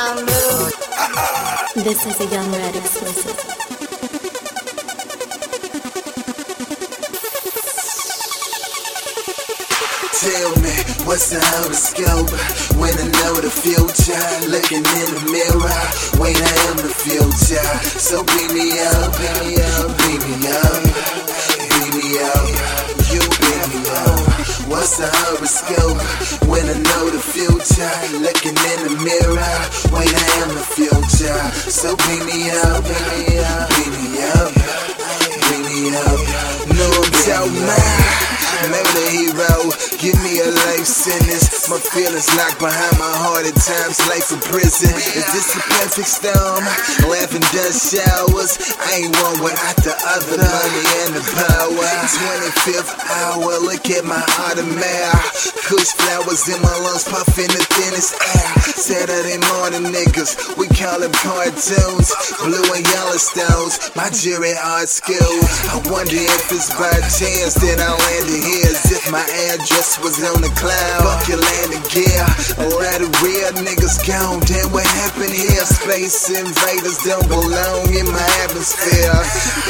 This is a Young Red exclusive. Tell me, what's the horoscope? When I know the future, looking in the mirror, when I am the future. So beat me up, beat me up, beat me up, beat me up, you beat me up. What's the horoscope? When I know the future, looking in the mirror, future. So beat me up, beat me up, beat me up, beat me up. No, I'm so mad. Remember the hero, give me a life sentence. My feelings locked behind my heart at times, life in prison. Is this a perfect storm? Laughing dust showers. I ain't one without the other, the money and the power. 25th hour, look at my automatic. Kush flowers in my lungs, puffing the thinnest air. Saturday morning niggas, we call them cartoons. Blue and yellow stones, my jury art school. I wonder if it's by chance that I landed here as if my address was on the cloud. Fuck your landing gear. A lot of real niggas gone. Damn, what happened here? Space invaders don't belong in my atmosphere.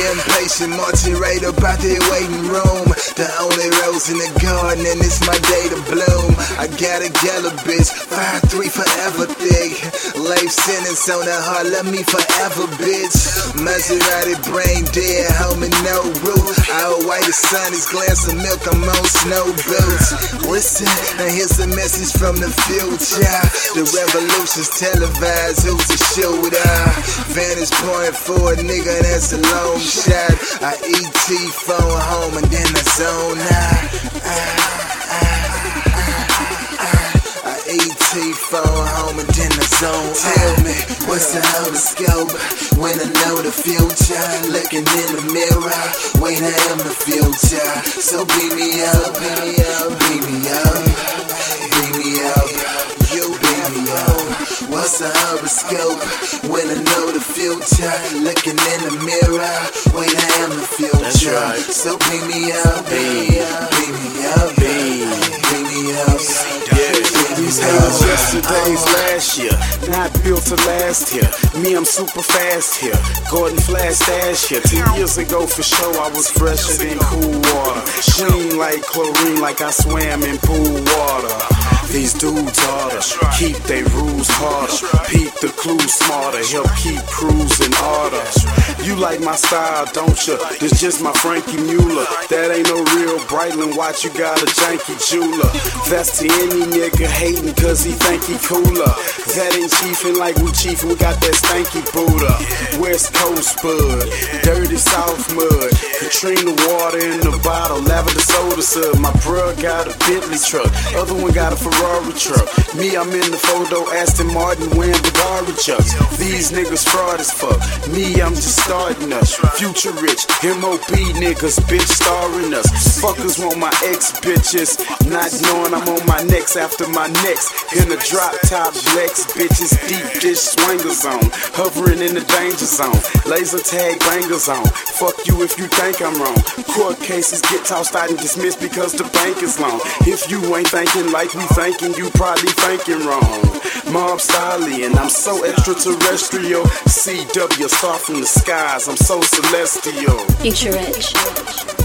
Impatient, marching right up out there waiting room. The only rose in the garden, and it's my day to bloom. I got a yellow bitch, five three forever thick. Life sentence on the heart, love me forever, bitch. Maserati brain dead, and no roof. As sun is glass of milk, I'm on snow boots. Listen, now here's a message from the future. The revolution's televised, who's the shooter? Vantage point for a nigga, that's a long shot. I ET phone home and then I zone out. Ah, ah, ah, I ET phone home and then I zone Tell me, what's the horoscope? When I know the future, looking in the mirror, when I am the future. So beat me up, beat me up, beat me up, beat me up. You beat me up. What's the horoscope? When I know the future, looking in the mirror, when I am the future. So beat me up, beat me up, beat me up, yesterday's last year, not built to last here. Me, I'm super fast here. Gordon Flash stash here. Two years ago, for sure, I was fresher than cool water. Clean like chlorine, like I swam in pool water. These dudes oughta keep they rules harder. Peep the clues smarter, help keep cruising harder. You like my style, don't ya? This just my Frankie Mueller. That ain't no real Breitling watch, you got a janky jeweler. That's to any nigga hating cause he think he cooler. That ain't chiefin' like we chiefin', we got that stanky Buddha. West Coast bud, dirty South mud. Katrina water in the bottle, lavender soda sub. My bruh got a Bentley truck, other one got a Ferrari truck. Me, I'm in the photo, Aston Martin wearing Bulgari chucks. These niggas fraud as fuck. Me, I'm just starting us. Future rich, MOB niggas, bitch starring us. Fuckers want my ex bitches, not knowing I'm on my next after my next. In the drop top, Lex bitches, deep dish swanger zone. Hovering in the danger zone. Laser tag bangers on. Fuck you if you think I'm wrong. Court cases get tossed out and dismissed because the bank is long. If you ain't thinking like we thinking, you probably thinking wrong. Mob stallion, I'm so extraterrestrial. CW, star from the skies, I'm so celestial. Future Rich.